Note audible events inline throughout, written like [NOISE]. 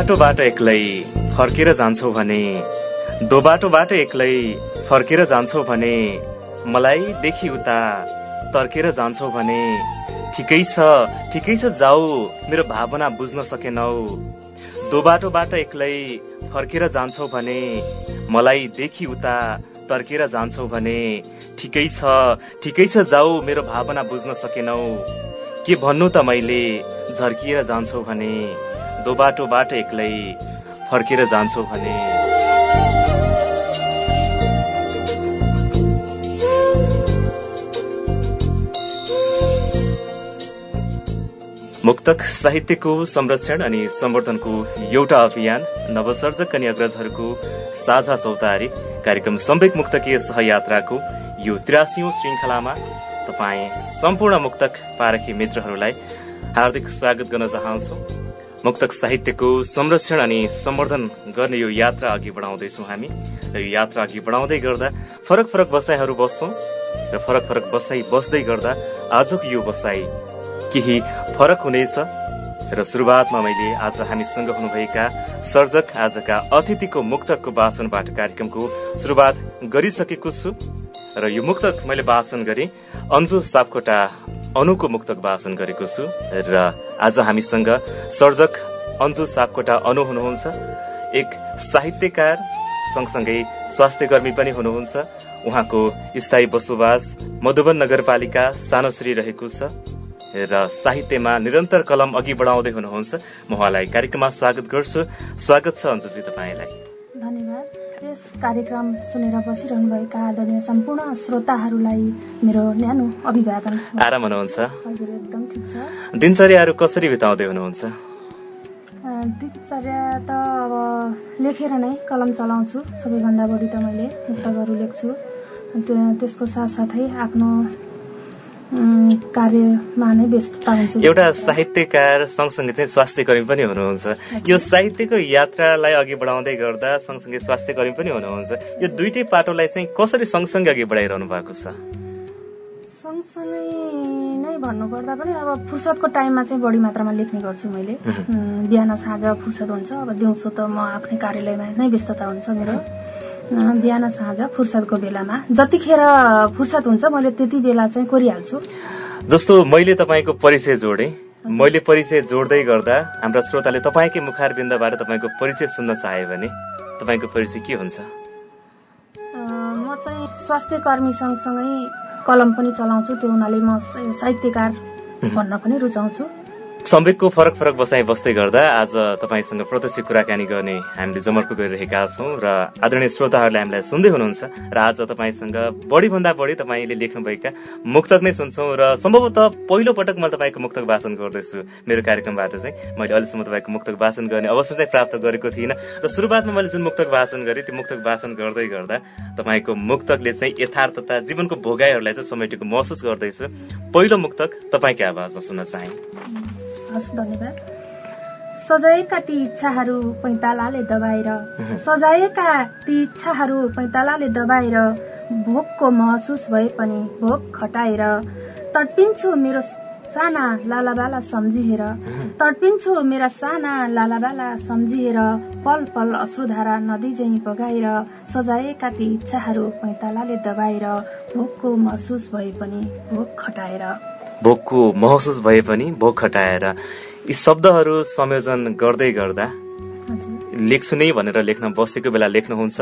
दोबाटोबाट एक्लै फर्केर जान्छौ भने दोबाटोबाट एक्लै फर्केर जान्छौ भने मलाई देखि उता तर्केर जान्छौ भने ठिकै छ ठिकै छ जाऊ मेरो भावना बुझ्न सकेनौ। दोबाटोबाट एक्लै फर्केर जान्छौ भने मलाई देखि उता तर्केर जान्छौ भने ठिकै छ ठिकै छ जाऊ मेरो भावना बुझ्न सकेनौ। के भन्नु त मैले झर्किएर जान्छौ भने दोबाटोबाट एक्लै फर्केर जान्छौ भने। मुक्तक साहित्यको संरक्षण अनि सम्वर्धनको एउटा अभियान नवसर्जक अनि अग्रजहरूको साझा चौतारी कार्यक्रम सम्वेक मुक्तकीय सहयात्राको यो त्रियासी श्रृङ्खलामा तपाईँ सम्पूर्ण मुक्तक पारखी मित्रहरूलाई हार्दिक स्वागत गर्न चाहन्छौ। मुक्तक साहित्यको संरक्षण अनि सम्वर्धन गर्ने यो यात्रा अघि बढाउँदैछौ हामी। र यो यात्रा अघि बढाउँदै गर्दा फरक फरक बसाइहरू बस्छौं र फरक फरक बसाई बस्दै गर्दा आजको यो बसाई केही फरक हुनेछ। र सुरुवातमा मैले आज हामीसँग हुनुभएका सर्जक आजका अतिथिको मुक्तकको वाचनबाट कार्यक्रमको सुरुवात गरिसकेको छु। र यो मुक्तक मैले वाचन गरे अन्जु सापकोटा अनुको मुक्तक वाचन गरेको छु। र आज हामीसँग सर्जक अन्जु सापकोटा अनु हुनुहुन्छ। एक साहित्यकार सँगसँगै स्वास्थ्य कर्मी पनि हुनुहुन्छ। उहाँको स्थायी बसोबास मधुबन नगरपालिका सानोश्री रहेको छ। र साहित्यमा निरन्तर कलम अघि बढाउँदै हुनुहुन्छ। म उहाँलाई कार्यक्रममा स्वागत गर्छु। स्वागत छ अन्जुजी तपाईँलाई। धन्यवाद। यस कार्यक्रम सुनेर बसिरहनुभएका आदरणीय सम्पूर्ण श्रोताहरूलाई मेरो न्यानो अभिवादन। आराम हुनुहुन्छ? हजुर एकदम ठिक छ। दिनचर्याहरू कसरी बिताउँदै हुनुहुन्छ? दिनचर्या त अब लेखेर नै कलम चलाउँछु। सबैभन्दा बढी त मैले मुक्तकहरू लेख्छु। त्यसको साथसाथै आफ्नो कार्यमा नै व्यस्तता हुन्छ एउटा साहित्यकार सँगसँगै चाहिँ स्वास्थ्य कर्मी पनि हुनुहुन्छ। यो साहित्यको यात्रालाई अघि बढाउँदै गर्दा सँगसँगै स्वास्थ्य कर्मी पनि हुनुहुन्छ। यो दुइटै पाटोलाई चाहिँ कसरी सँगसँगै अघि बढाइरहनु भएको छ? सँगसँगै नै भन्नुपर्दा पनि अब फुर्सदको टाइममा चाहिँ बढी मात्रामा लेख्ने गर्छु मैले। बिहान साँझ फुर्सद हुन्छ अब दिउँसो त म आफ्नै कार्यालयमा नै व्यस्तता हुन्छ मेरो। बिहान साँझ फुर्सदको बेलामा। जतिखेर फुर्सद हुन्छ मैले त्यति बेला चाहिँ कोरिहाल्छु। जस्तो मैले तपाईँको परिचय जोडे मैले परिचय जोड्दै गर्दा हाम्रा श्रोताले तपाईँकै मुखार बिन्दबाट तपाईँको परिचय सुन्न चाहे भने तपाईँको परिचय के हुन्छ? म चाहिँ स्वास्थ्य कर्मी सँगसँगै कलम पनि चलाउँछु त्यो हुनाले म साहित्यकार भन्न पनि रुचाउँछु। सम्वेकको फरक फरक बसाइ बस्दै गर्दा आज तपाईँसँग प्रत्यक्ष कुराकानी गर्ने हामीले जमर्को गरिरहेका छौँ र आदरणीय श्रोताहरूले हामीलाई सुन्दै हुनुहुन्छ र आज तपाईँसँग बढीभन्दा बढी तपाईँले लेख्नुभएका मुक्तक नै सुन्छौँ र सम्भवतः पहिलो पटक मैले तपाईँको मुक्तक वाचन गर्दैछु। मेरो कार्यक्रमबाट चाहिँ मैले अहिलेसम्म तपाईँको मुक्तक वाचन गर्ने अवसर चाहिँ प्राप्त गरेको थिइनँ र सुरुवातमा मैले जुन मुक्तक वाचन गरेँ त्यो मुक्तक वाचन गर्दै गर्दा तपाईँको मुक्तकले चाहिँ यथार्थता जीवनको भोगाईहरूलाई चाहिँ समेटेको महसुस गर्दैछु। पहिलो मुक्तक तपाईँकै आवाजमा सुन्न चाहे। हस् धन्यवाद। सजाएका ती इच्छाहरू पैतालाले दबाएर [LAUGHS] सजाएका ती इच्छाहरू पैतालाले दबाएर भोकको महसुस भए पनि भोक खटाएर तडपिन्छु मेरो साना लालाबाला सम्झिएर [LAUGHS] तडपिन्छु मेरा साना लालाबाला सम्झिएर पल पल अश्रुधारा नदी झैँ बगाएर सजाएका ती इच्छाहरू पैतालाले दबाएर भोकको महसुस भए पनि भोक खटाएर। भोकको महसुस भए पनि भोक खटाएर यी शब्दहरू संयोजन गर्दै गर्दा लेख्छु नै भनेर लेख्न बसेको बेला लेख्नुहुन्छ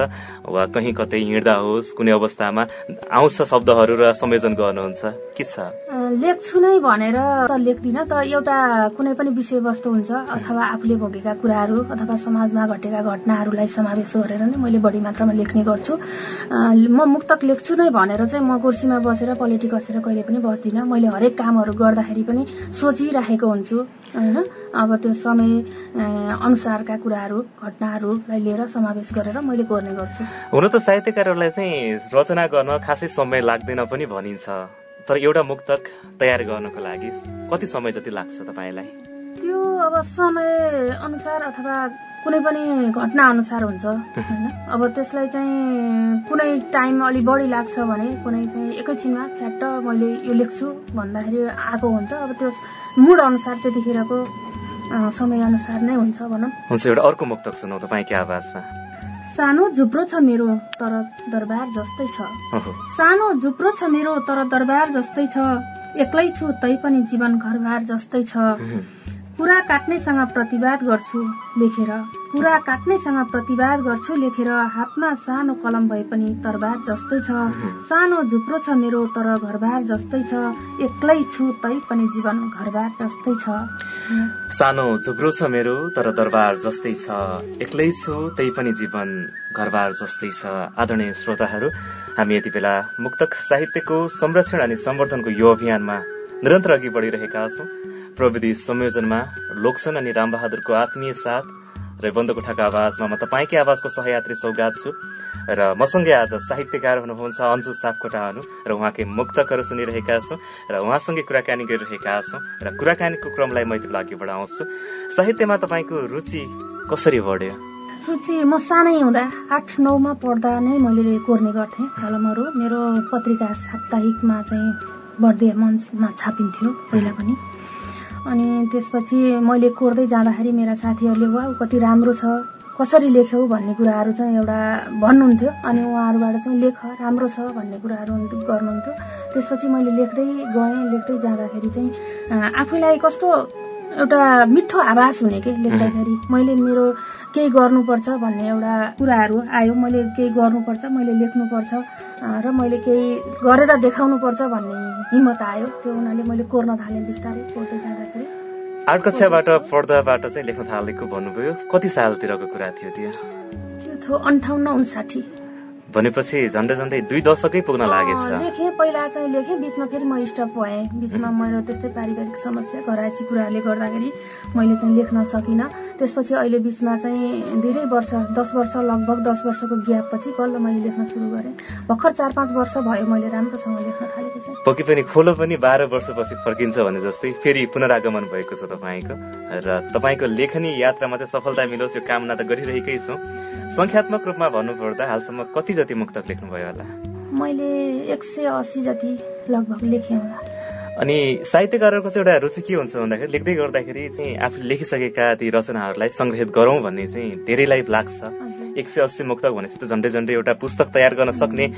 वा कहीँ कतै हिँड्दा होस् कुनै अवस्थामा आउँछ शब्दहरू र संयोजन गर्नुहुन्छ। के छ? लेख्छु नै भनेर त लेख्दिनँ तर एउटा कुनै पनि विषयवस्तु हुन्छ अथवा आफूले भोगेका कुराहरू अथवा समाजमा घटेका घटनाहरूलाई समावेश गरेर नै मैले बढी मात्रामा लेख्ने गर्छु। म मुक्तक लेख्छु नै भनेर चाहिँ म कुर्सीमा बसेर पोलिटिक कसेर कहिले पनि बस्दिनँ। मैले हरेक कामहरू गर्दाखेरि पनि सोचिराखेको हुन्छु होइन? अब त्यो समय अनुसारका कुराहरू घटनाहरूलाई लिएर समावेश गरेर मैले गर्ने गर्छु। हुन त साहित्यकारहरूलाई चाहिँ रचना गर्न खासै समय लाग्दैन पनि भनिन्छ। तर एउटा मुक्तक तयार गर्नको लागि कति समय जति लाग्छ तपाईँलाई? त्यो अब समय अनुसार अथवा कुनै पनि घटना अनुसार हुन्छ होइन? अब त्यसलाई चाहिँ कुनै टाइम अलि बढी लाग्छ भने कुनै चाहिँ एकैछिनमा फ्याट मैले यो लेख्छु भन्दाखेरि आएको हुन्छ। अब त्यो मुड अनुसार त्यतिखेरको समयअनुसार नै हुन्छ भनौँ। हुन्छ एउटा अर्को मुक्तक सुनौ तपाईँकै आवाजमा। सानो झुप्रो छ मेरो तर दरबार जस्तै छ। सानो झुप्रो छ मेरो तर दरबार जस्तै छ। एक्लै छु तै पनि जीवन घरबार जस्तै छ। कुरा काट्नेसँग प्रतिवाद गर्छु लेखेर। कुरा काट्नेसँग प्रतिवाद गर्छु लेखेर। हातमा सानो कलम भए पनि तरबार जस्तै छ। सानो झुप्रो छ मेरो तर घरबार जस्तै छ। एक्लै छु तै पनि जीवन घरबार जस्तै छ। सानो झुप्रो छ मेरो तर दरबार जस्तै छ। एक्लै छु तै पनि जीवन घरबार जस्तै छ। आदरणीय श्रोताहरू हामी यति बेला मुक्तक साहित्यको संरक्षण अनि सम्वर्धनको यो अभियानमा निरन्तर अघि बढ़िरहेका छौं। प्रविधि संयोजनमा लोकसन अनि रामबहादुरको आत्मीय साथ र बन्द कोठाको आवाजमा म तपाईँकै आवाजको सहयात्री सौगात छु र मसँगै आज साहित्यकार हुनुहुन्छ अन्जु सापकोटा हुनु र उहाँकै मुक्तकहरू सुनिरहेका छौँ र उहाँसँगै कुराकानी गरिरहेका छौँ र कुराकानीको क्रमलाई मैले अघि बढाउँछु। साहित्यमा तपाईँको रुचि कसरी बढ्यो? रुचि म सानै हुँदा आठ नौमा पढ्दा नै मैले कोर्ने गर्थेँ। कलमहरू मेरो पत्रिका साप्ताहिकमा चाहिँ बर्दे मञ्चमा छापिन्थ्यो पहिला पनि। अनि त्यसपछि मैले कोर्दै जाँदाखेरि मेरा साथीहरूले वा कति राम्रो छ। कसरी लेख्यौ? भन्ने कुराहरू चाहिँ एउटा भन्नुहुन्थ्यो। अनि उहाँहरूबाट चाहिँ लेख राम्रो छ भन्ने कुराहरू गर्नुहुन्थ्यो। त्यसपछि मैले लेख्दै गएँ। लेख्दै जाँदाखेरि चाहिँ आफैलाई कस्तो एउटा मिठो आभास हुने के लेख्दाखेरि मैले मेरो केही गर्नुपर्छ भन्ने एउटा कुराहरू आयो। मैले केही गर्नुपर्छ मैले लेख्नुपर्छ। र मैले केही गरेर देखाउनुपर्छ भन्ने हिम्मत आयो। त्यो हुनाले मैले कोर्न थालेँ बिस्तारै कोर्दै जाँदाखेरि। आठ कक्षाबाट पढ्दाबाट चाहिँ लेख्न थालेको भन्नुभयो। कति सालतिरको कुरा थियो त्यो? त्यो थियो अन्ठाउन्न उन्साठी। भनेपछि झन्डै झन्डै दुई दशकै पुग्न लागेछ। लेखेँ पहिला चाहिँ लेखेँ बिचमा फेरि म स्टप भएँ। बिचमा मेरो त्यस्तै पारिवारिक समस्या घरायसी कुराहरूले गर्दाखेरि मैले चाहिँ लेख्न सकिनँ। त्यसपछि अहिले बिचमा चाहिँ धेरै वर्ष दस वर्ष लगभग दस वर्षको ग्यापपछि बल्ल मैले लेख्न सुरु गरेँ। भर्खर चार पाँच वर्ष भयो मैले राम्रोसँग लेख्न थालेको चाहिँ पक्कै पनि खोलो पनि बाह्र वर्षपछि फर्किन्छ भने जस्तै फेरि पुनरागमन भएको छ तपाईँको। र तपाईँको लेखनी यात्रामा चाहिँ सफलता मिलोस् यो कामना त गरिरहेकै छौँ। संख्यात्मक रूपमा भन्नुपर्दा हालसम्म कति जति मुक्तक लेख्नुभयो होला? मैले एक सय अस्सी जति लगभग लेखेँ होला। अनि साहित्यकारहरूको चाहिँ एउटा रुचि के हुन्छ भन्दाखेरि लेख्दै गर्दाखेरि चाहिँ आफूले लेखिसकेका ती रचनाहरूलाई संग्रहित गरौँ भन्ने चाहिँ धेरैलाई लाग्छ। एक सय अस्सी मुक्तक भनेपछि त झन्डै झन्डै एउटा पुस्तक तयार गर्न सक्ने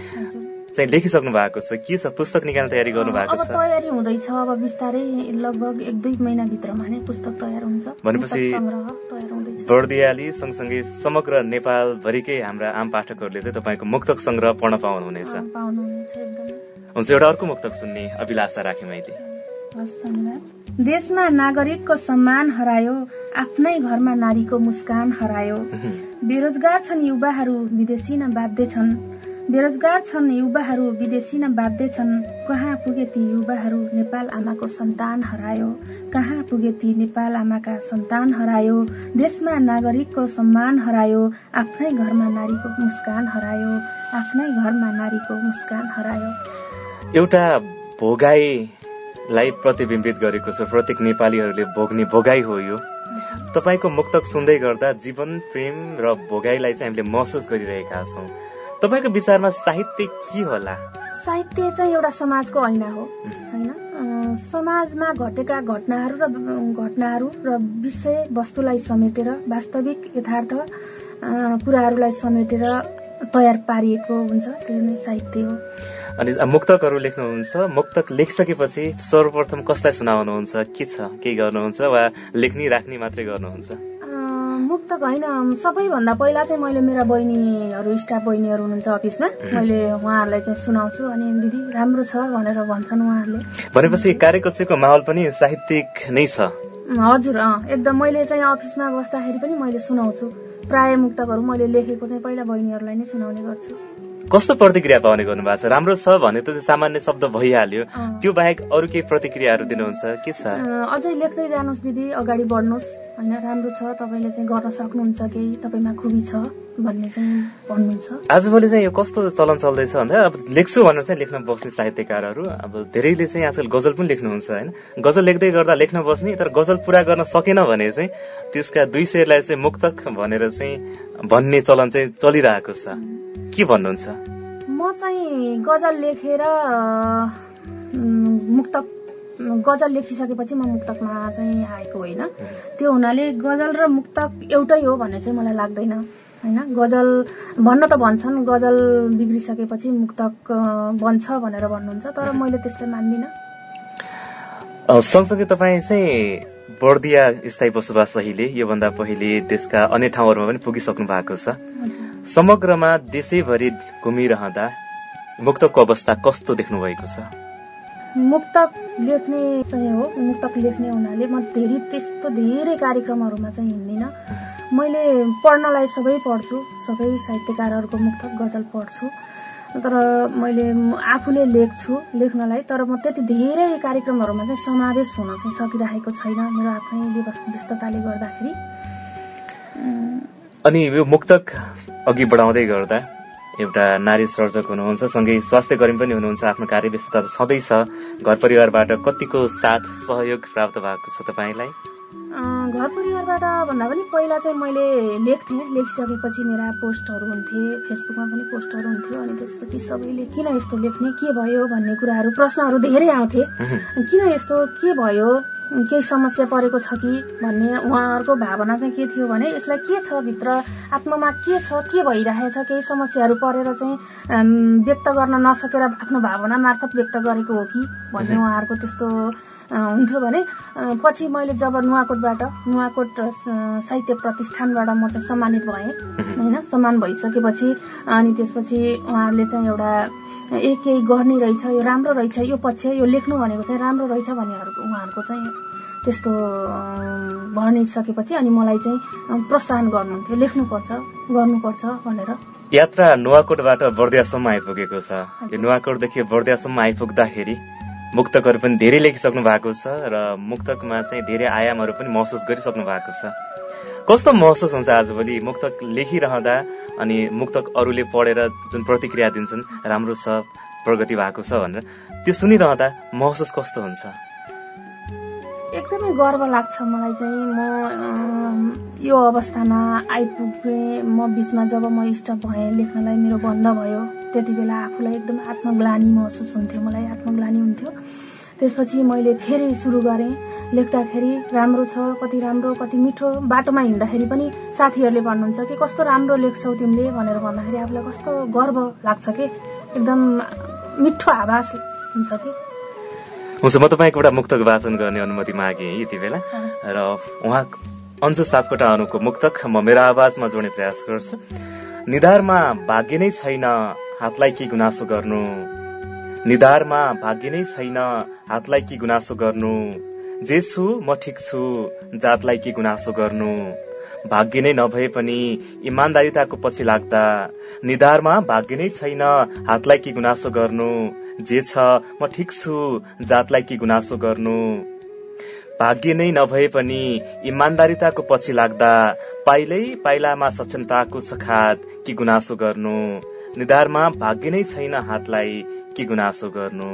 चाहिँ लेखिसक्नु भएको छ। के छ? पुस्तक निकाल्ने तयारी गर्नु भएको छ? तयारी हुँदैछ। अब बिस्तारै लगभग एक दुई महिनाभित्रमा नै पुस्तक तयार हुन्छ। भनेपछि बर्दियाली सँगसँगै समग्र नेपालभरिकै हाम्रा आम पाठकहरूले चाहिँ तपाईँको मुक्तक संग्रह पढ्न पाउनुहुनेछ। हुन्छ एउटा अर्को मुक्तक सुन्ने अभिलाषा राखेँ मैले। देशमा नागरिकको सम्मान हरायो आफ्नै घरमा नारीको मुस्कान हरायो। बेरोजगार छन् युवाहरू विदेशी न बाध्य छन्। बेरोजगार छन् युवाहरू विदेशी न बाध्य छन् कहाँ पुगे ती युवाहरू? नेपाल आमाको सन्तान हरायो। कहाँ पुगे ती नेपाल आमाका सन्तान हरायो? देशमा नागरिकको सम्मान हरायो। आफ्नै घरमा नारीको मुस्कान हरायो। आफ्नै घरमा नारीको मुस्कान हरायो। एउटा भोगाईलाई प्रतिबिम्बित गरेको छ। प्रत्येक नेपालीहरूले भोग्ने भोगाई हो यो। तपाईँको मुक्तक सुन्दै गर्दा जीवन प्रेम र भोगाईलाई चाहिँ हामीले महसुस गरिरहेका छौँ। तपाईँको विचारमा साहित्य के होला? साहित्य चाहिँ एउटा समाजको ऐना हो होइन? समाजमा घटेका घटनाहरू र घटनाहरू र विषय वस्तुलाई समेटेर वास्तविक यथार्थ कुराहरूलाई समेटेर तयार पारिएको हुन्छ। त्यो नै साहित्य हो। अनि मुक्तकहरू लेख्नुहुन्छ। मुक्तक लेखिसकेपछि सर्वप्रथम कसलाई सुनाउनुहुन्छ? के छ? के गर्नुहुन्छ? वा लेख्ने राख्ने मात्रै गर्नुहुन्छ? मुक्तक होइन सबैभन्दा पहिला चाहिँ मैले मेरा बहिनीहरू स्टाफ बहिनीहरू हुनुहुन्छ अफिसमा। मैले उहाँहरूलाई चाहिँ सुनाउँछु। अनि दिदी राम्रो छ भनेर भन्छन् उहाँहरूले। भनेपछि कार्यकक्षको माहौल पनि साहित्यिक नै छ। हजुर एकदम। मैले चाहिँ अफिसमा बस्दाखेरि पनि मैले सुनाउँछु। प्राय मुक्तकहरू मैले लेखेको चाहिँ पहिला बहिनीहरूलाई नै सुनाउने गर्छु। कस्तो प्रतिक्रिया पाउने गर्नु भएको छ? राम्रो छ भने त सामान्य शब्द भइहाल्यो। त्यो बाहेक अरू केही प्रतिक्रियाहरू दिनुहुन्छ? के छ? अझै लेख्दै जानुहोस् दिदी अगाडि बढ्नुहोस्। होइन राम्रो छ तपाईँले चाहिँ गर्न सक्नुहुन्छ केही तपाईँमा खुबी छ। आजभोलि चाहिँ यो कस्तो चलन चल्दैछ भन्दा अब लेख्छु भनेर चाहिँ लेख्न बस्ने साहित्यकारहरू अब धेरैले चाहिँ आजकल गजल पनि लेख्नुहुन्छ होइन? गजल लेख्दै गर्दा लेख्न बस्ने तर गजल पुरा गर्न सकेन भने चाहिँ त्यसका दुई शेरलाई चाहिँ मुक्तक भनेर चाहिँ भन्ने चलन चाहिँ चलिरहेको छ। के भन्नुहुन्छ? म चाहिँ गजल लेखेर मुक्तक गजल लेखिसकेपछि म मुक्तकमा चाहिँ आएको होइन। त्यो हुनाले गजल र मुक्तक एउटै हो भन्ने चाहिँ मलाई लाग्दैन। होइन गजल भन्न त भन्छन् गजल बिग्रिसकेपछि मुक्तक बन्छ भनेर भन्नुहुन्छ तर [LAUGHS] मैले त्यसलाई मान्दिनँ। सँगसँगै तपाईँ चाहिँ बर्दिया स्थायी बसोबास अहिले योभन्दा पहिले देशका अन्य ठाउँहरूमा पनि पुगिसक्नु भएको छ। समग्रमा देशैभरि घुमिरहँदा मुक्तकको अवस्था कस्तो देख्नु भएको छ? मुक्तक लेख्ने चाहिँ हो मुक्तक लेख्ने हुनाले म धेरै त्यस्तो धेरै कार्यक्रमहरूमा चाहिँ हिँड्दिनँ। मैले पढ्नलाई सबै पढ्छु सबै साहित्यकारहरूको मुक्तक गजल पढ्छु। तर मैले आफूले लेख्छु लेख्नलाई तर म त्यति धेरै कार्यक्रमहरूमा चाहिँ समावेश हुन चाहिँ सकिरहेको छैन मेरो आफ्नै व्यस्तताले गर्दाखेरि। अनि यो मुक्तक अघि बढाउँदै गर्दा एउटा नारी सर्जक हुनुहुन्छ सँगै स्वास्थ्य कर्मी पनि हुनुहुन्छ आफ्नो कार्य व्यस्तता त छँदैछ घर परिवारबाट कतिको साथ सहयोग प्राप्त भएको छ तपाईँलाई? घर परिवारबाट भन्दा पनि पहिला चाहिँ मैले लेख्थेँ लेखिसकेपछि मेरा पोस्टहरू हुन्थे फेसबुकमा पनि पोस्टहरू हुन्थ्यो अनि त्यसपछि सबैले किन यस्तो लेख्ने के भयो भन्ने कुराहरू प्रश्नहरू धेरै आउँथे। किन यस्तो के भयो? केही समस्या परेको छ कि भन्ने उहाँहरूको भावना चाहिँ के थियो भने यसलाई के छ भित्र आत्मामा के छ के भइरहेछ केही समस्याहरू परेर चाहिँ व्यक्त गर्न नसकेर आफ्नो भावना मार्फत व्यक्त गरेको हो कि भन्ने उहाँहरूको त्यस्तो हुन्थ्यो भने पछि मैले जब नुवाकोटबाट नुवाकोट साहित्य प्रतिष्ठानबाट म चाहिँ सम्मानित भएँ होइन सम्मान भइसकेपछि अनि त्यसपछि उहाँहरूले चाहिँ एउटा ए केही गर्ने रहेछ यो राम्रो रहेछ यो पक्ष यो लेख्नु भनेको चाहिँ राम्रो रहेछ भन्नेहरूको उहाँहरूको चाहिँ त्यस्तो भनिसकेपछि अनि मलाई चाहिँ प्रोत्साहन गर्नुहुन्थ्यो लेख्नुपर्छ गर्नुपर्छ भनेर। यात्रा नुवाकोटबाट बर्दियासम्म आइपुगेको छ। यो नुवाकोटदेखि बर्दियासम्म आइपुग्दाखेरि मुक्तकहरू पनि धेरै लेखिसक्नु भएको छ र मुक्तकमा चाहिँ धेरै आयामहरू पनि महसुस गरिसक्नु भएको छ। कस्तो महसुस हुन्छ आजभोलि मुक्तक लेखिरहँदा अनि मुक्तक अरूले पढेर जुन प्रतिक्रिया दिन्छन् राम्रो छ प्रगति भएको छ भनेर त्यो सुनिरहँदा महसुस कस्तो हुन्छ? एकदमै गर्व लाग्छ मलाई चाहिँ। म यो अवस्थामा आइपुगेँ म बिचमा जब म स्टप भएँ लेख्नलाई मेरो बन्द भयो त्यति बेला आफूलाई एकदम आत्मग्लानी महसुस हुन्थ्यो मलाई आत्मग्लानी हुन्थ्यो। त्यसपछि मैले फेरि सुरु गरेँ। लेख्दाखेरि राम्रो छ कति राम्रो कति मिठो बाटोमा हिँड्दाखेरि पनि साथीहरूले भन्नुहुन्छ कि कस्तो राम्रो लेख्छौ तिमीले? भनेर भन्दाखेरि आफूलाई कस्तो गर्व लाग्छ कि एकदम मिठो आभास हुन्छ कि। हुन्छ। म तपाईँको एउटा मुक्तक वाचन गर्ने अनुमति मागेँ यति बेला। र उहाँ अन्जु सापकोटा अनुको मुक्तक। म मेरो आवाजमा जोड्ने प्रयास गर्छु। निधारमा भाग्य नै छैन हातलाई के गुनासो गर्नु? निधारमा भाग्य नै छैन हातलाई के गुनासो गर्नु? जे छु म ठिक छु जातलाई के गुनासो गर्नु? भाग्य नै नभए पनि इमान्दारिताको पछि लाग्दा निधारमा भाग्य नै छैन हातलाई के गुनासो गर्नु? जे छ म ठिक छु जातलाई के गुनासो गर्नु? भाग्य नै नभए पनि इमान्दारिताको पछि लाग्दा पाइलै पाइलामा सक्षमताको छ खात कि गुनासो गर्नु? निधारमा भाग्य नै छैन हातलाई के गुनासो गर्नु?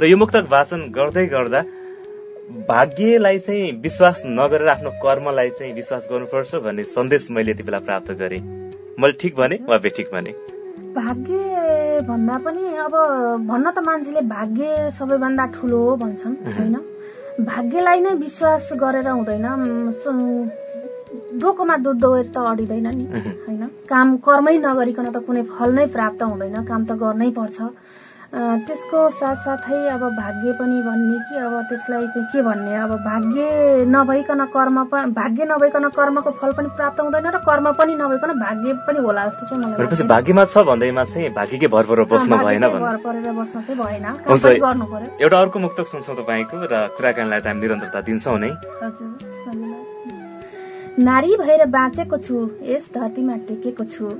र यो मुक्तक वाचन गर्दै गर्दा भाग्यलाई चाहिँ विश्वास नगरेर आफ्नो कर्मलाई चाहिँ विश्वास गर्नुपर्छ भन्ने सन्देश मैले यति बेला प्राप्त गरेँ। मैले ठिक भने वा बेठिक भने? भाग्य भन्दा पनि अब भन्न त मान्छेले भाग्य सबैभन्दा ठुलो हो भन्छन् होइन? भाग्यलाई नै विश्वास गरेर हुँदैन। डोकोमा दुध दोहोर त अडिँदैन नि होइन? काम कर्मै नगरिकन त कुनै फल नै प्राप्त हुँदैन काम त गर्नै पर्छ। त्यसको साथसाथै अब भाग्य पनि भन्ने कि अब त्यसलाई चाहिँ के भन्ने? अब भाग्य नभइकन कर्म भाग्य नभइकन कर्मको फल पनि प्राप्त हुँदैन र कर्म पनि नभइकन भाग्य पनि होला जस्तो चाहिँ मलाई भाग्यमा छ भन्दैमा चाहिँ भाग्यकै भर परेर बस्न भएन भर परेर बस्न चाहिँ भएन। गर्नु पर्यो? एउटा अर्को मुक्त सुन्छौँ तपाईँको र कुराकानीलाई त हामी निरन्तरता दिन्छौँ नै। हजुर नारी भएर बाँचेको छु यस धरतीमा टेकेको छु।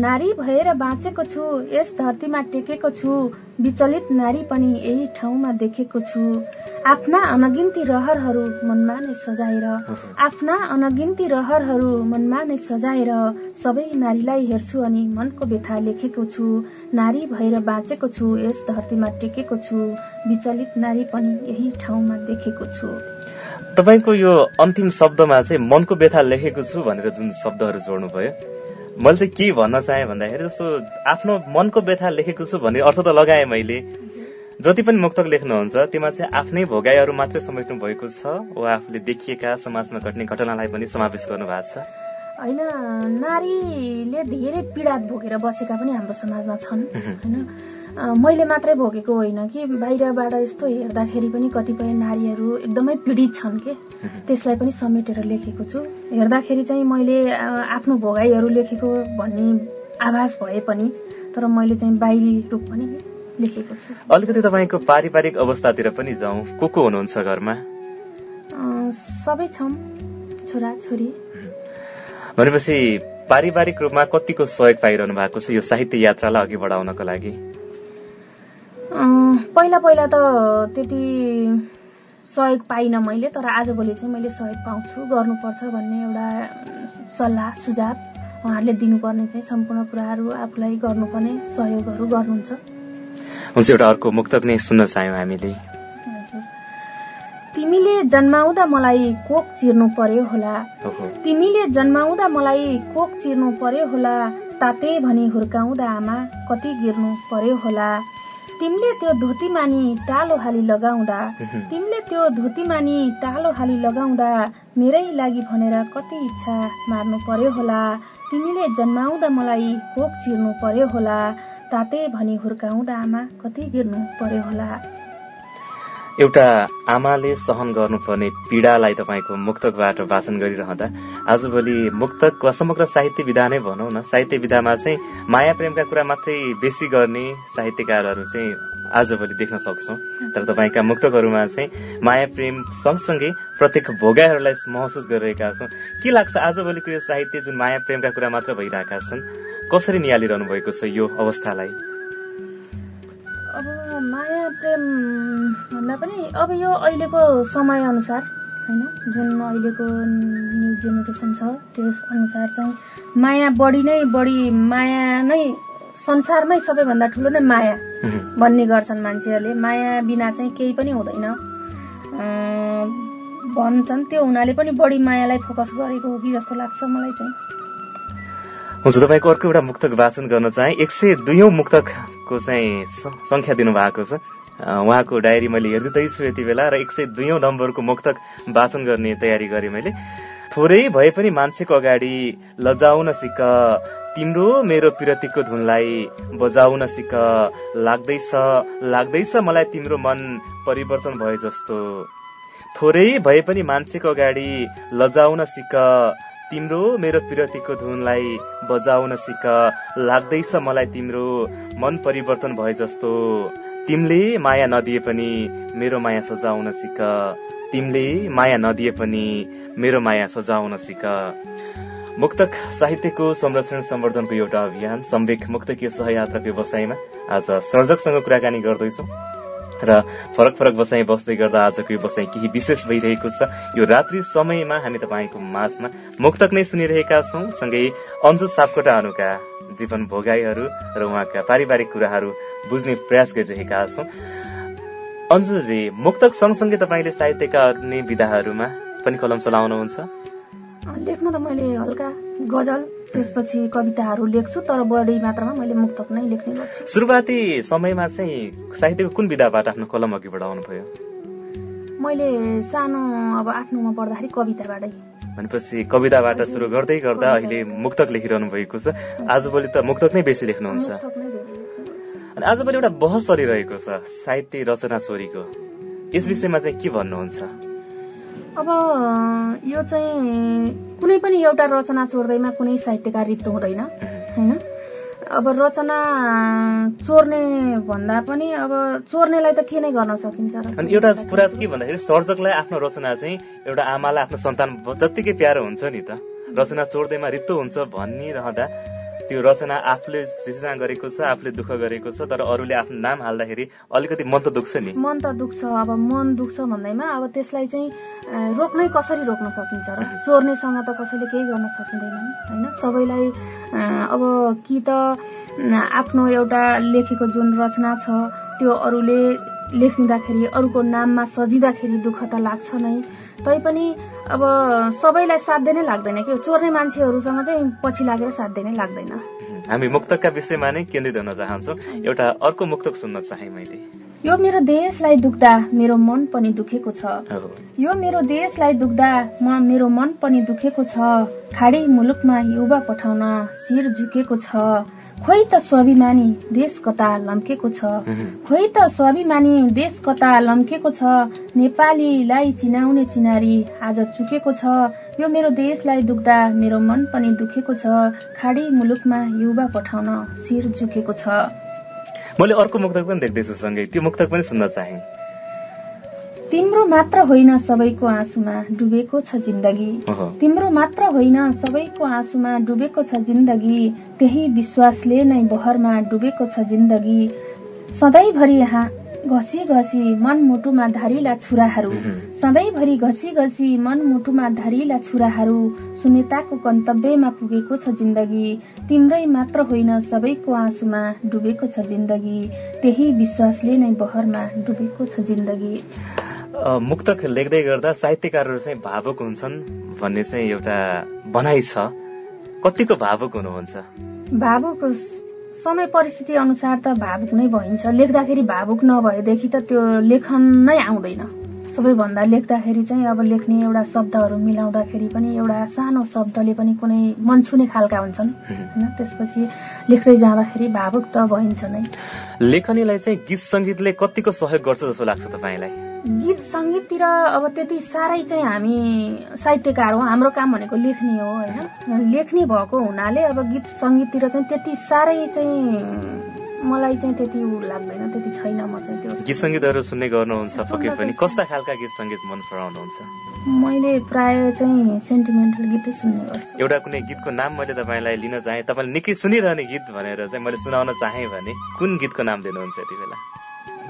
नारी भएर बाँचेको छु यस धरतीमा टेकेको छु। विचलित नारी पनि यही ठाउँमा देखेको छु। आफ्ना अनगिन्ती रहरहरू मनमा नै सजाएर आफ्ना अनगिन्ती रहरहरू मनमा नै सजाएर सबै नारीलाई हेर्छु अनि मनको व्यथा लेखेको छु। नारी भएर बाँचेको छु यस धरतीमा टेकेको छु। विचलित नारी पनि यही ठाउँमा देखेको छु। तपाईँको यो अन्तिम शब्दमा चाहिँ मनको व्यथा लेखेको छु भनेर जुन शब्दहरू जोड्नु भयो मैले चाहिँ के भन्न चाहेँ भन्दाखेरि जस्तो आफ्नो मनको व्यथा लेखेको छु भन्ने अर्थ त लगाएँ मैले। जति पनि मुक्तक लेख्नुहुन्छ त्यसमा चाहिँ आफ्नै भोगाईहरू मात्रै समेट्नु भएको छ वा आफूले देखिएका समाजमा घट्ने घटनालाई पनि समावेश गर्नु भएको छ। होइन नारीले धेरै पीडा भोगेर बसेका पनि हाम्रो समाजमा छन् होइन। मैले मात्रै भोगेको होइन कि बाहिरबाट यस्तो हेर्दाखेरि पनि कतिपय नारीहरू एकदमै पीडित छन् के? त्यसलाई पनि समेटेर लेखेको छु। हेर्दाखेरि चाहिँ मैले आफ्नो भोगाईहरू लेखेको भन्ने आभास भए पनि तर मैले चाहिँ बाहिरी रूप पनि लेखेको छु। अलिकति तपाईँको पारिवारिक अवस्थातिर पनि जाउँ। को को हुनुहुन्छ घरमा? सबै छौँ छोरा छोरी। भनेपछि पारिवारिक रूपमा कतिको सहयोग पाइरहनु भएको छ यो साहित्य यात्रालाई अघि बढाउनको लागि? पहिला पहिला त त्यति सहयोग पाइनँ मैले तर आजभोलि चाहिँ मैले सहयोग पाउँछु गर्नुपर्छ भन्ने एउटा सल्लाह सुझाव उहाँहरूले दिनुपर्ने चाहिँ सम्पूर्ण कुराहरू आफूलाई गर्नुपर्ने सहयोगहरू गर्नुहुन्छ। हुन्छ एउटा अर्को मुक्तक नै सुन्न चाह्यौँ हामीले। तिमीले जन्माउँदा मलाई कोक चिर्नु पर्यो होला। तिमीले जन्माउँदा मलाई कोक चिर्नु पर्यो होला ताते भनी हुर्काउँदा आमा कति गिर्नु पर्यो होला। तिमीले त्यो धोती मानी टालो हाली लगाउँदा तिमीले त्यो धोती मानी टालो हाली लगाउँदा मेरै लागि भनेर कति इच्छा मार्नु पर्यो होला। तिमीले जन्माउँदा मलाई कोक चिर्नु पर्यो होला। ताते भनी हुर्काउँदा आमा कति गिर्नु पर्यो होला। एउटा आमाले सहन गर्नुपर्ने पीडालाई तपाईँको मुक्तकबाट वाचन गरिरहँदा आजभोलि मुक्तक वा समग्र साहित्य विधा नै भनौँ न। साहित्य विधामा चाहिँ माया प्रेमका कुरा मात्रै बेसी गर्ने साहित्यकारहरू चाहिँ आजभोलि देख्न सक्छौँ। तर तपाईँका मुक्तकहरूमा चाहिँ माया प्रेम सँगसँगै प्रत्येक भोगाहरूलाई महसुस गरिरहेका छौँ। के लाग्छ आजभोलिको यो साहित्य जुन माया प्रेमका कुरा मात्र भइरहेका छन्? कसरी निहालिरहनु भएको छ यो अवस्थालाई? प्रेम भन्दा पनि अब यो अहिलेको समय अनुसार होइन जुन अहिलेको न्यू जेनेरेसन छ त्यस अनुसार चाहिँ माया बढी नै बढी माया नै संसारमै सबैभन्दा ठुलो नै माया [LAUGHS] भन्ने गर्छन् मान्छेहरूले। माया बिना चाहिँ केही पनि हुँदैन। भन्छन् त्यो हुनाले पनि बढी मायालाई फोकस गरेको हो कि जस्तो लाग्छ मलाई चाहिँ। हुन्छ तपाईँको अर्को एउटा मुक्तक वाचन गर्न चाहे। एक सय दुयौं मुक्तकको चाहिँ संख्या दिनुभएको छ। उहाँको डायरी मैले हेर्दैछु यति बेला र एक सय दुयौं नम्बरको मुक्तक वाचन गर्ने तयारी गरेँ मैले। थोरै भए पनि मान्छेको अगाडि लजाउन सिक तिम्रो मेरो पिरतीको धुनलाई बजाउन सिक लाग्दैछ लाग्दैछ मलाई तिम्रो मन परिवर्तन भए जस्तो। थोरै भए पनि मान्छेको अगाडि लजाउन सिक तिम्रो मेरो पिरतीको धुनलाई बजाउन सिक लाग्दैछ मलाई तिम्रो मन परिवर्तन भए जस्तो। तिमीले माया नदिए पनि मेरो माया सजाउन सिक। तिमीले माया नदिए पनि मेरो माया सजाउन सिक। मुक्तक साहित्यको संरक्षण सम्वर्धनको एउटा अभियान सम्वेक मुक्तकीय सहयात्राको व्यवसायमा आज सर्जकसँग कुराकानी गर्दैछौ। र फरक फरक बसाई बस्दै गर्दा आजको यो बसाई केही विशेष भइरहेको छ। यो रात्रि समयमा हामी तपाईँको माझमा मुक्तक नै सुनिरहेका छौं। सँगै अन्जु सापकोटा अनुका जीवन भोगाईहरू र उहाँका पारिवारिक कुराहरू बुझ्ने प्रयास गरिरहेका छौं। अन्जुजी मुक्तक सँगसँगै तपाईँले साहित्यका अन्य विधाहरूमा पनि कलम चलाउनुहुन्छ। लेख्नु त मैले हल्का गजल त्यसपछि कविताहरू लेख्छु तर बढी मात्रामा मैले मुक्तक नै लेख्ने गर्छु। सुरुवाती समयमा चाहिँ साहित्यको कुन विधाबाट आफ्नो कलम अघि बढाउनु भयो मैले सानो अब आफ्नोमा पढ्दाखेरि कविताबाटै। भनेपछि कविताबाट सुरु गर्दै गर्दा अहिले मुक्तक लेखिरहनु भएको छ। आजभोलि त मुक्तक नै बेसी लेख्नुहुन्छ। अनि आजभोलि एउटा बहस चलिरहेको छ साहित्य रचना चोरीको। यस विषयमा चाहिँ के भन्नुहुन्छ? अब यो चाहिँ कुनै पनि एउटा रचना चोर्दैमा कुनै साहित्यकार रित्तो हुँदैन होइन? अब रचना चोर्ने भन्दा पनि अब चोर्नेलाई त के नै गर्न सकिन्छ अनि एउटा कुरा के भन्दाखेरि सर्जकलाई आफ्नो रचना चाहिँ एउटा आमालाई आफ्नो सन्तान जत्तिकै प्यारो हुन्छ नि त। रचना चोर्दैमा रित्तो हुन्छ भनिरहँदा त्यो रचना आफूले सृजना गरेको छ आफूले दुःख गरेको छ तर अरूले आफ्नो नाम हाल्दाखेरि अलिकति मन त दुख्छ नि। मन त दुख्छ अब मन दुख्छ भन्दैमा अब त्यसलाई चाहिँ रोक्नै कसरी रोक्न सकिन्छ र चोर्नेसँग त कसैले केही गर्न सकिँदैन होइन? सबैलाई अब कि त आफ्नो एउटा लेखेको जुन रचना छ त्यो अरूले लेखिँदाखेरि अरूको नाममा सजिँदाखेरि दुःख त लाग्छ नै। तैपनि अब सबैलाई साध्य नै लाग्दैन कि चोर्ने मान्छेहरूसँग चाहिँ पछि लागेर साध्य नै लाग्दैन। हामी मुक्तकका विषयमा नै केन्द्रित हुन चाहन्छौँ। एउटा अर्को मुक्तक सुन्न चाहे मैले। यो मेरो देशलाई दुख्दा मेरो मन पनि दुखेको छ। यो मेरो देशलाई दुख्दा म मेरो मन पनि दुखेको छ। खाडी मुलुकमा युवा पठाउन शिर झुकेको छ। खोइ त स्वाभिमानी देश कता लम्केको छ? खोइ त स्वाभिमानी देश कता लम्केको छ? नेपालीलाई चिनाउने चिनारी आज चुकेको छ। यो मेरो देशलाई दुख्दा मेरो मन पनि दुखेको छ। खाडी मुलुकमा युवा पठाउन शिर झुकेको छ। मैले अर्को मुक्तक पनि देख्दैछु सँगै। त्यो मुक्तक पनि सुन्न चाहे। तिम्रो मात्र होइन सबैको आँसुमा डुबेको छ जिन्दगी। तिम्रो मात्र होइन सबैको आँसुमा डुबेको छ जिन्दगी। त्यही विश्वासले नै बहरमा डुबेको छ जिन्दगी। सधैँभरि यहाँ घसी घसी मनमुटुमा धारिला छुराहरू। सधैँभरि घसी घसी मनमुटुमा धारिला छुराहरू। सुनेताको गन्तव्यमा पुगेको छ जिन्दगी। तिम्रै मात्र होइन सबैको आँसुमा डुबेको छ जिन्दगी। त्यही विश्वासले नै बहरमा डुबेको छ जिन्दगी। मुक्तक लेख्दै गर्दा साहित्यकारहरू चाहिँ भावुक हुन्छन् भन्ने चाहिँ एउटा भनाइ छ। कतिको भावुक हुनुहुन्छ? भावुक समय परिस्थिति अनुसार त भावुक नै भइन्छ। लेख्दाखेरि भावुक नभएदेखि त त्यो लेखन नै आउँदैन। सबैभन्दा लेख्दाखेरि चाहिँ अब लेख्ने एउटा शब्दहरू मिलाउँदाखेरि पनि एउटा सानो शब्दले पनि कुनै मन छुने खालका हुन्छन्। होइन? त्यसपछि लेख्दै जाँदाखेरि भावुक त भइन्छ नै। लेखनीलाई चाहिँ गीत सङ्गीतले कतिको सहयोग गर्छ जस्तो लाग्छ तपाईँलाई? गीत सङ्गीततिर अब त्यति साह्रै चाहिँ हामी साहित्यकार हो। हाम्रो काम भनेको लेख्ने हो होइन? लेख्ने भएको हुनाले अब गीत सङ्गीततिर चाहिँ त्यति साह्रै चाहिँ मलाई चाहिँ त्यति ऊ लाग्दैन त्यति छैन म चाहिँ त्यो गीत सङ्गीतहरू सुन्ने गर्नुहुन्छ पक्कै पनि। कस्ता खालका गीत सङ्गीत मन पराउनुहुन्छ? मैले प्राय चाहिँ सेन्टिमेन्टल गीतै सुन्ने गर्छु। एउटा कुनै गीतको नाम मैले तपाईँलाई लिन चाहेँ तपाईँले निकै सुनिरहने गीत भनेर चाहिँ मैले सुनाउन चाहेँ भने कुन गीतको नाम दिनुहुन्छ यति बेला?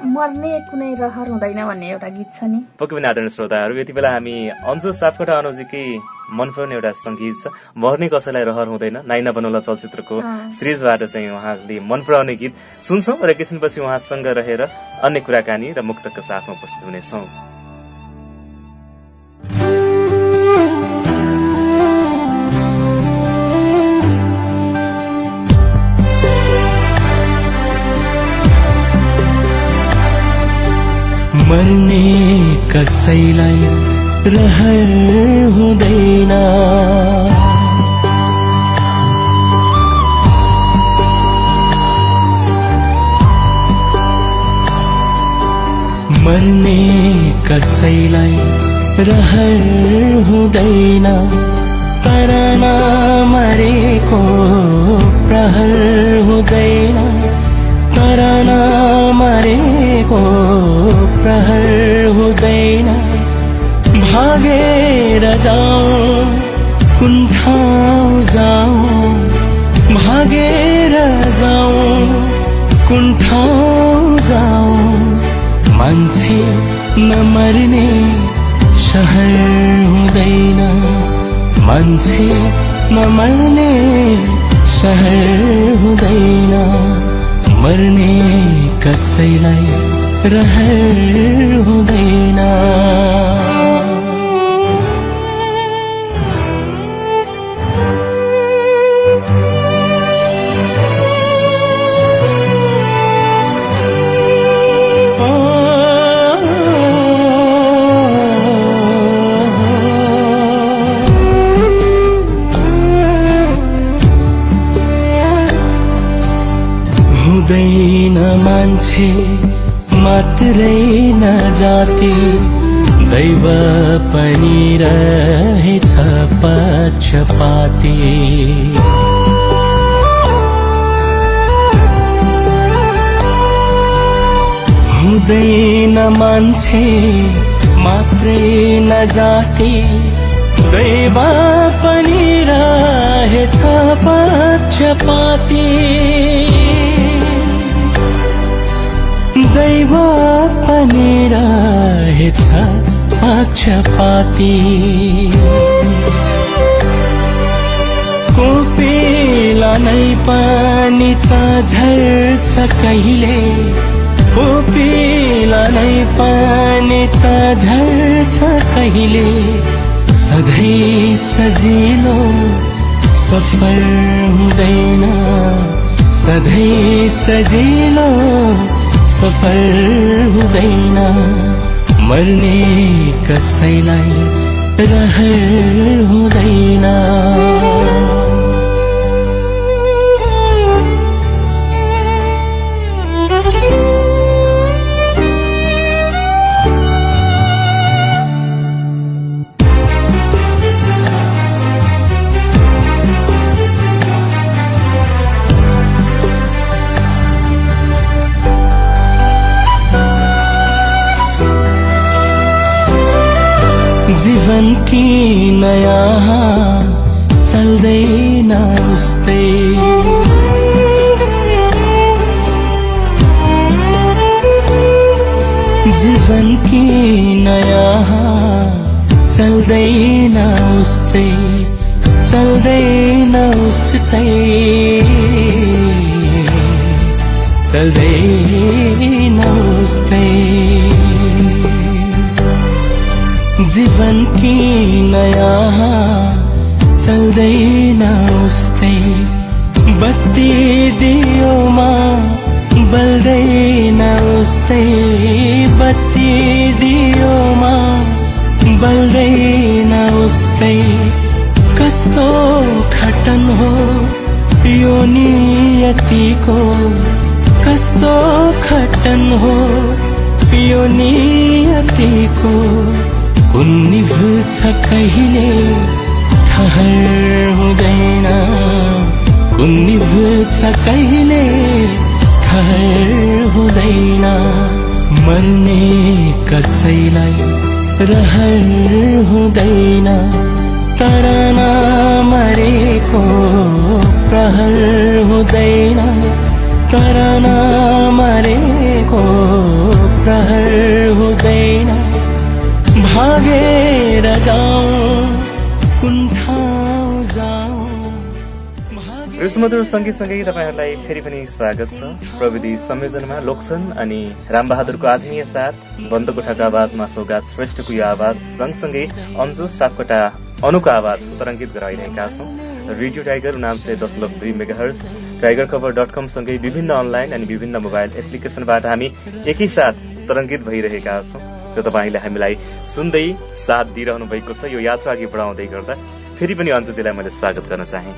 मर्ने कुनै रहर हुँदैन भन्ने एउटा गीत छ नि। पक्कै पनि आदरणीय श्रोताहरू यति बेला हामी अन्जु सापकोटा अनुजीकै मन पर्ने एउटा सङ्गीत छ मर्ने कसैलाई रहर हुँदैन नाइना बनौला चलचित्रको सिरिजबाट चाहिँ उहाँले मन पराउने गीत सुन्छौँ र एकैछिनपछि उहाँसँग रहेर अन्य कुराकानी र मुक्तको साथमा उपस्थित हुनेछौँ। मर्ने कसैलाई रहर हुँदैन। मर्ने कसैलाई रहर हुँदैन। तर नमरेको प्रहर हुँदैन। तर नमरेको प्रहर हुँदैन। भागेर जाऊ कुन ठाउँ जाऊ भागेर जाऊ कुन ठाउँ जाऊ मान्छे नमर्ने सहर हुँदैन। मान्छे नमर्ने सहर हुँदैन। मर्ने कसैलाई रहर हुँदैन नजाति दैव पनि रहेछ पक्षपाती। हुँदैन मान्छे मात्रै नजाति दैव पनि रहेछ पक्षपाती। दैव पनि रहेछ पक्षपाती कोपिला नै पनि त झर्छ कहिले? कोपिला नै पनि त झर्छ कहिले? सधैँ सजिलो सफल हुँदैन। सधैँ सजिलो सफल हुँदैन। मर्ने कसैलाई रहर हुँदैन। चल्दैन उस्तै। जीवन की नयाँ चल्दैन उस्तै चल्दैन उस्तै। जीवन की नयाँ चल्दैन उस्तै बत्ती दियोमा बल्दैन उस्तै बत्ती दियोमा बल्दैन उस्तै कस्तो खटन हो यो नियतिको कस्तो खटन हो यो नियतिको कुन निभ्छ कहिले ठहर हुँदैन। निभ्छ कहिले ठहर हुँदैन। मर्ने कसैलाई रहर हुँदैन। तर नमरेको प्रहर हुँदैन। तर नमरेको प्रहर हुँदैन। भागेर जाउँ कुन ठाउँ सङ्गीतसँगै तपाईँहरूलाई फेरि पनि स्वागत छ। प्रविधि संयोजनमा लोकसन अनि रामबहादुरको आत्मीय साथ बन्दकोठाको आवाजमा सौगात श्रेष्ठको यो आवाज सँगसँगै अन्जु सापकोटा अनुको आवाज तरङ्गित गराइरहेका छौँ। रेडियो टाइगर उनान्सय दशमलव दुई मेगाहर्स टाइगर खबर डट कम सँगै विभिन्न अनलाइन अनि विभिन्न मोबाइल एप्लिकेशनबाट हामी एकैसाथ तरङ्गित भइरहेका छौँ। र तपाईँले हामीलाई सुन्दै साथ दिइरहनु भएको छ। यो यात्रा अघि बढाउँदै गर्दा फेरि पनि अन्जुजीलाई मैले स्वागत गर्न चाहे।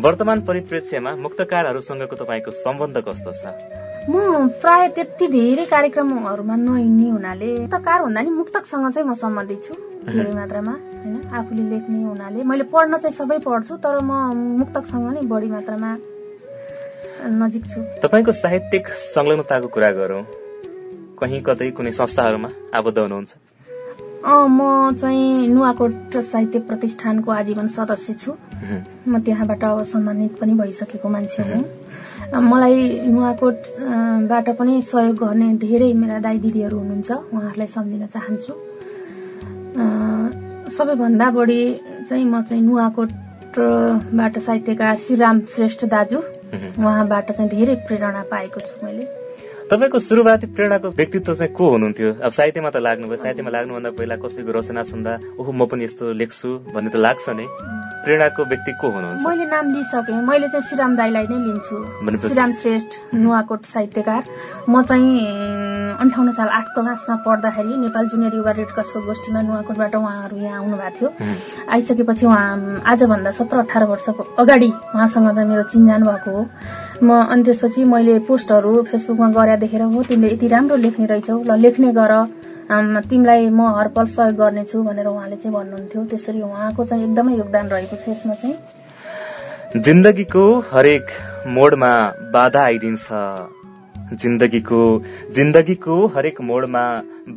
वर्तमान परिप्रेक्ष्यमा मुक्तकारहरूसँगको तपाईँको सम्बन्ध कस्तो छ? म प्राय त्यति धेरै कार्यक्रमहरूमा नहिँड्ने हुनाले मुक्तकार भन्दा नि मुक्तकसँग चाहिँ म सम्बन्धित छु धेरै [LAUGHS] मात्रामा होइन? आफूले लेख्ने हुनाले। मैले पढ्न चाहिँ सबै पढ्छु तर म मुक्तकसँग नै बढी मात्रामा नजिक छु। तपाईँको साहित्यिक संलग्नताको कुरा गरौँ। कहीँ कतै कुनै संस्थाहरूमा आबद्ध हुनुहुन्छ म चाहिँ नुवाकोट साहित्य प्रतिष्ठानको आजीवन सदस्य छु। म त्यहाँबाट अब सम्मानित पनि भइसकेको मान्छे हुँ। मलाई नुवाकोटबाट पनि सहयोग गर्ने धेरै मेरा दाई दिदीहरू हुनुहुन्छ। उहाँहरूलाई सम्झिन चाहन्छु। सबैभन्दा बढी चाहिँ म चाहिँ नुवाकोटबाट साहित्यकार श्रीराम श्रेष्ठ दाजु। उहाँबाट चाहिँ धेरै प्रेरणा पाएको छु मैले। तपाईँको सुरुवाती प्रेरणाको व्यक्तित्व चाहिँ को हुनुहुन्थ्यो? अब साहित्यमा त लाग्नुभयो। साहित्यमा लाग्नुभन्दा पहिला कसैको रचना सुन्दा ओहो म पनि यस्तो लेख्छु भन्ने त लाग्छ नै। प्रेरणाको व्यक्ति को हुनुहुन्छ? मैले नाम लिइसकेँ। मैले चाहिँ श्रीराम दाईलाई नै लिन्छु। श्रीराम श्रेष्ठ नुवाकोट साहित्यकार। म चाहिँ अन्ठाउन्न साल आठ क्लासमा पढ्दाखेरि नेपाल जुनियर युवा रेड क्रसको गोष्ठीमा नुवाकोटबाट उहाँहरू यहाँ आउनुभएको थियो। आइसकेपछि उहाँ आजभन्दा सत्र अठार वर्षको अगाडि उहाँसँग चाहिँ मेरो चिन्जान भएको हो। म अनि त्यसपछि मैले पोस्टहरू फेसबुकमा गरेर देखेर हो तिमीले यति राम्रो लेख्ने रहेछौ। ल लेख्ने गर। तिमीलाई म हरपल सहयोग गर्नेछु भनेर उहाँले चाहिँ भन्नुहुन्थ्यो। त्यसरी उहाँको चाहिँ एकदमै योगदान रहेको छ यसमा चाहिँ। जिन्दगीको हरेक मोडमा बाधा आइदिन्छ। जिन्दगीको जिन्दगीको हरेक मोडमा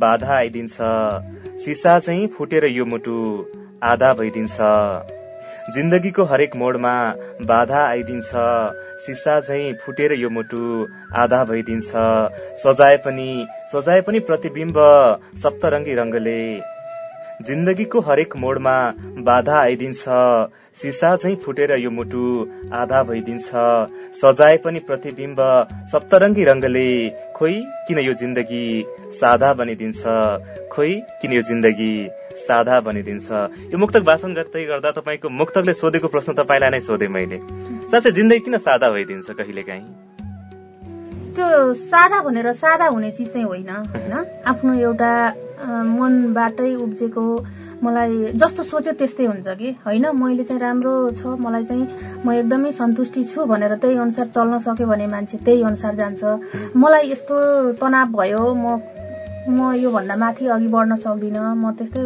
बाधा आइदिन्छ। सिसा चाहिँ फुटेर यो मुटु आधा भइदिन्छ। जिन्दगीको हरेक मोडमा बाधा आइदिन्छ। सिसा झैं फुटेर यो मुटु आधा भइदिन्छ। सजाए पनि सजाए पनि प्रतिबिम्ब सप्तरङ्गी रङ्गले। जिन्दगीको हरेक मोडमा बाधा आइदिन्छ। सिसा चाहिँ फुटेर यो मुटु आधा भइदिन्छ। सजाए पनि प्रतिबिम्ब सप्तरङ्गी रङ्गले। खोइ किन यो जिन्दगी साधा बनिदिन्छ? खोइ किन यो जिन्दगी साधा बनिदिन्छ यो मुक्तक भाषण गर्दै गर्दा तपाईँको मुक्तकले सोधेको प्रश्न तपाईँलाई नै सोधेँ मैले। साँच्चै जिन्दगी किन साधा भइदिन्छ कहिलेकाहीँ? त्यो सादा भनेर सादा हुने चिज चाहिँ होइन होइन? आफ्नो एउटा मनबाटै उब्जेको मलाई जस्तो सोच्यो त्यस्तै हुन्छ कि? होइन? मैले चाहिँ राम्रो छ मलाई चाहिँ म एकदमै सन्तुष्टि छु भनेर त्यही अनुसार चल्न सक्यो भने मान्छे त्यही अनुसार जान्छ। मलाई यस्तो तनाव भयो म म योभन्दा माथि अघि बढ्न सक्दिनँ। म त्यस्तै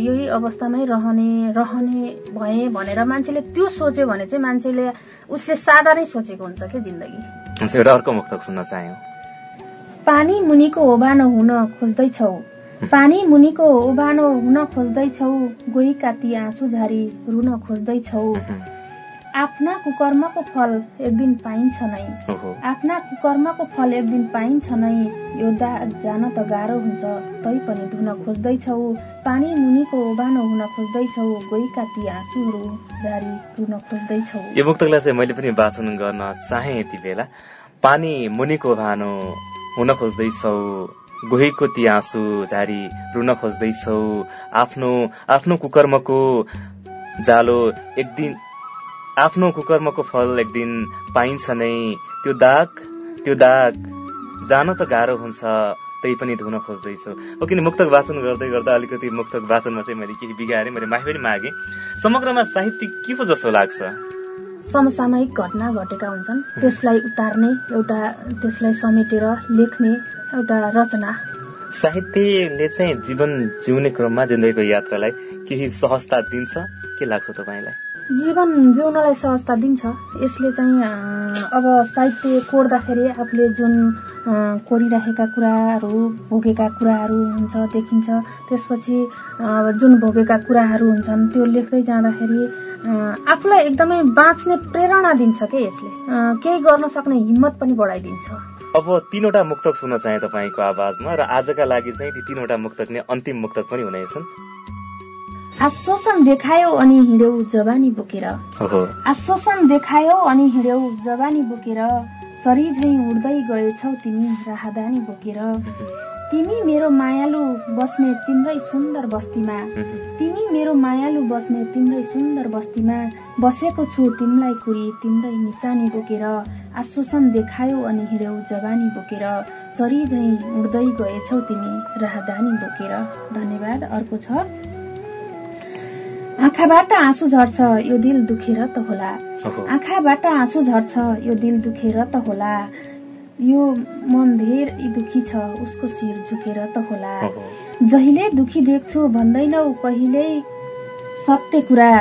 यही अवस्थामै रहने रहने भएँ भनेर मान्छेले त्यो सोच्यो भने चाहिँ मान्छेले उसले सादा नै सोचेको हुन्छ क्या जिन्दगी। हुन्छ, एउटा अर्को मुक्तक सुन्न चाह्यौँ। पानी मुनिको ओभानो हुन खोज्दैछौ। [LAUGHS] पानी मुनिको ओभानो हुन खोज्दैछौ। गोहीका ती आँसु झारी रुन खोज्दैछौ। [LAUGHS] आफ्ना कुकर्मको फल एक दिन पाइन्छ नै। आफ्ना कुकर्मको फल एक दिन पाइन्छ नै। यो दा जान त गाह्रो हुन्छ तै पनि धुन खोज्दैछौ। पानी मुनिको ओभानो हुन खोज्दैछौ। गोहीका ती आँसुहरू जारी रुन खोज्दैछौ। यो मुक्तकलाई चाहिँ मैले पनि वाचन गर्न चाहे यति बेला। पानी मुनिको भानो हुन खोज्दैछौ। गोहीको ती आँसु झारी रुन खोज्दैछौ। आफ्नो आफ्नो कुकर्मको जालो एक दिन आफ्नो कुकर्मको फल एक दिन पाइन्छ नै। त्यो दाग त्यो दाग जान त गाह्रो हुन्छ त्यही पनि धुन खोज्दैछु। हो किन मुक्तक वाचन गर्दै गर्दा अलिकति मुक्तक वाचनमा चाहिँ मैले केही बिगारेँ मैले माफी पनि मागेँ। समग्रमा साहित्य के पो जस्तो लाग्छ? समसामयिक घटना घटेका हुन्छन्। त्यसलाई उतार्ने एउटा त्यसलाई समेटेर लेख्ने एउटा रचना। साहित्यले चाहिँ जीवन जिउने क्रममा जिन्दगीको यात्रालाई केही सहजता दिन्छ? के लाग्छ तपाईँलाई? जीवन जिउनलाई सहजता दिन्छ। यसले चाहिँ अब साहित्य कोर्दाखेरि आफूले जुन कोरिराखेका कुराहरू भोगेका कुराहरू हुन्छ देखिन्छ त्यसपछि जुन भोगेका कुराहरू हुन्छन् त्यो लेख्दै जाँदाखेरि आफूलाई एकदमै बाँच्ने प्रेरणा दिन्छ के यसले? केही गर्न सक्ने हिम्मत पनि बढाइदिन्छ। अब तीनवटा मुक्तक सुन्न चाहे तपाईँको आवाजमा र आजका लागि चाहिँ ती तीनवटा मुक्तक नै अन्तिम मुक्तक पनि हुनेछन्। आश्वासन देखायो अनि हिँड्यौ जवानी बोकेर। आश्वासन देखायौ अनि हिँड्यौ जवानी बोकेर। चरी झै उड्दै गएछौ तिमी राहदानी बोकेर। तिमी मेरो मायालु बस्ने तिम्रै सुन्दर बस्तीमा। तिमी मेरो मायालु बस्ने तिम्रै सुन्दर बस्तीमा। बसेको छु तिमीलाई कुरी तिम्रै निशानी बोकेर। आश्वासन देखायौ अनि हिँड्यौ जवानी बोकेर। चरी झै उड्दै गएछौ तिमी राहदानी बोकेर। धन्यवाद। अर्को छ। आँखाबाट आँसु झर्छ यो दिल दुखेर त होला। आँखाबाट आँसु झर्छ यो दिल दुखेर त होला। यो मन धेरै दुखी छ उसको शिर झुकेर त होला। जहिले दुखी देख्छु भन्दैनौ कहिल्यै सत्य कुरा।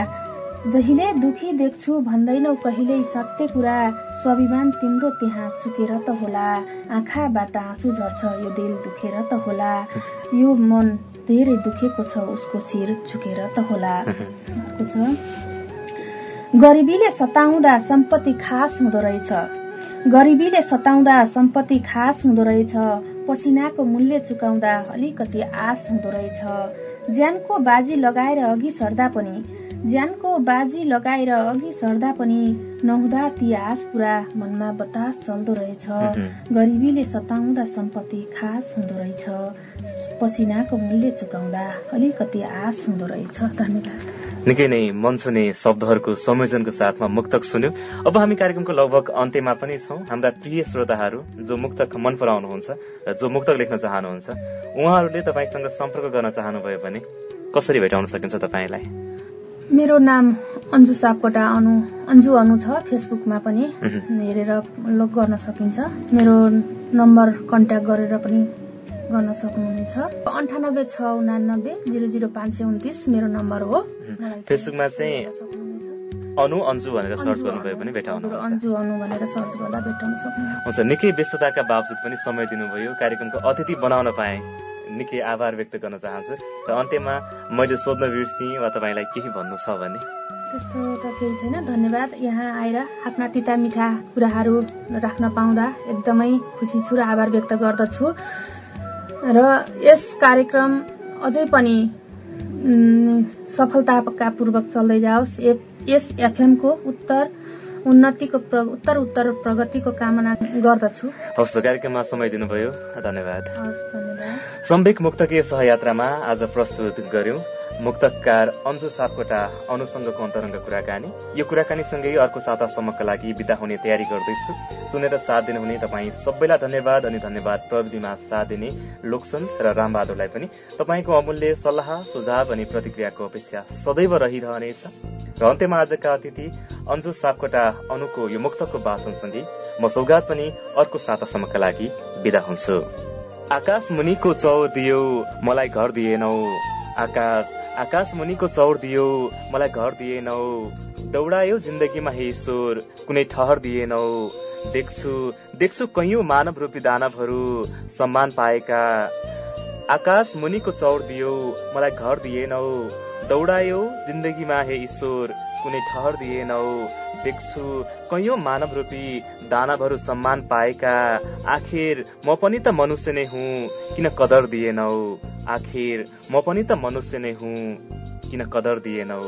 जहिले दुखी देख्छु भन्दैनौ कहिल्यै सत्य कुरा। स्वाभिमान तिम्रो त्यहाँ चुकेर त होला। आँखाबाट आँसु झर्छ यो दिल दुखेर त होला। यो मन धेरै दुखेको छ उसको शिर झुकेर त होला। अर्को छ गरिबीले सताउँदा सम्पत्ति खास हुँदो रहेछ। गरिबीले सताउँदा सम्पत्ति खास हुँदो रहेछ। पसिनाको मूल्य चुकाउँदा अलिकति आश हुँदो रहेछ। ज्यानको बाजी लगाएर अघि सर्दा पनि ज्यानको बाजी लगाएर अघि सर्दा पनि नहुँदा ती आश पुरा मनमा बतास चल्दो रहेछ। गरिबीले सताउँदा सम्पत्ति खास हुँदो रहेछ। पसिनाको मूल्य चुकाउँदा अलिकति आश हुँदो रहेछ धन्यवाद। निकै नै मन छुने शब्दहरूको संयोजनको साथमा मुक्तक सुन्यौं। अब हामी कार्यक्रमको लगभग अन्त्यमा पनि छौं। हाम्रा प्रिय श्रोताहरू जो मुक्तक मन पराउनुहुन्छ र जो मुक्तक लेख्न चाहनुहुन्छ उहाँहरूले तपाईँसँग सम्पर्क गर्न चाहनुभयो भने कसरी भेटाउन सकिन्छ तपाईँलाई? मेरो नाम अन्जु सापकोटा अनु अन्जु अनु छ फेसबुकमा पनि। हेरेर लग गर्न सकिन्छ। मेरो नम्बर कन्ट्याक्ट गरेर पनि गर्न सक्नुहुनेछ। अन्ठानब्बे छ उनानब्बे जिरो जिरो पाँच सय उन्तिस मेरो नम्बर हो। फेसबुकमा चाहिँ। अनु अन्जु भनेर सर्च गर्नुभयो। भने हजुर, अन्जु अनु भनेर सर्च गर्दा भेटाउन सक्नुहुन्छ। हुन्छ निकै व्यस्तताका बावजुद पनि समय दिनुभयो। कार्यक्रमको अतिथि बनाउन पाए। निकै आभार व्यक्त गर्न चाहन्छु। र अन्त्यमा मैले सोध्न बिर्सिएँ वा तपाईँलाई केही भन्नु छ भने? त्यस्तो त केही छैन। धन्यवाद। यहाँ आएर आफ्ना तिता मिठा कुराहरू राख्न पाउँदा एकदमै खुसी छु र आभार व्यक्त गर्दछु। र यस कार्यक्रम अझै पनि उम्, सफलताका पूर्वक चल्दै जाओस्। यस एफएमको उत्तर उन्नतिको उत्तर उत्तर प्रगतिको कामना गर्दछु। हवस् कार्यक्रममा समय दिनुभयो। धन्यवाद। सम्वेक मुक्तकीय सहयात्रामा आज प्रस्तुत गर्यौं। मुक्तकार अन्जु सापकोटा अनुसङ्गको अन्तरङ्ग कुराकानी। यो कुराकानीसँगै अर्को सातासम्मका लागि विदा हुने तयारी गर्दैछु। सुनेर साथ दिनुहुने तपाईँ सबैलाई धन्यवाद अनि धन्यवाद प्रविधिमा साथ दिने लोकसन र रामबहादुरलाई पनि। तपाईँको अमूल्य सल्लाह सुझाव अनि प्रतिक्रियाको अपेक्षा सदैव रहिरहनेछ। र अन्त्यमा आजका अतिथि अन्जु सापकोटा अनुको यो मुक्तको भाषणसँगै म सौगात पनि अर्को सातासम्मका लागि विदा हुन्छु। आकाश मुनिको चौर दियो मलाई घर दिएनौ। आकाश आकाश मुनिको चौर दियो मलाई घर दिएनौ। दौडायो जिन्दगीमा हे ईश्वर कुनै ठहर दिएनौ। देख्छु देख्छु कैयौं मानव रूपी दानवहरू सम्मान पाएका। आकाश मुनिको चौर दियो मलाई घर दिएनौ। दौडायो जिन्दगीमा हे ईश्वर कुनै ठहर दिएनौ देख्छु कैयौं मानव रूपी दानवहरू सम्मान पाएका। आखिर म पनि त मनुष्य नै हुँ किन कदर दिएनौ आखिर म पनि त मनुष्य नै हुँ किन कदर दिएनौ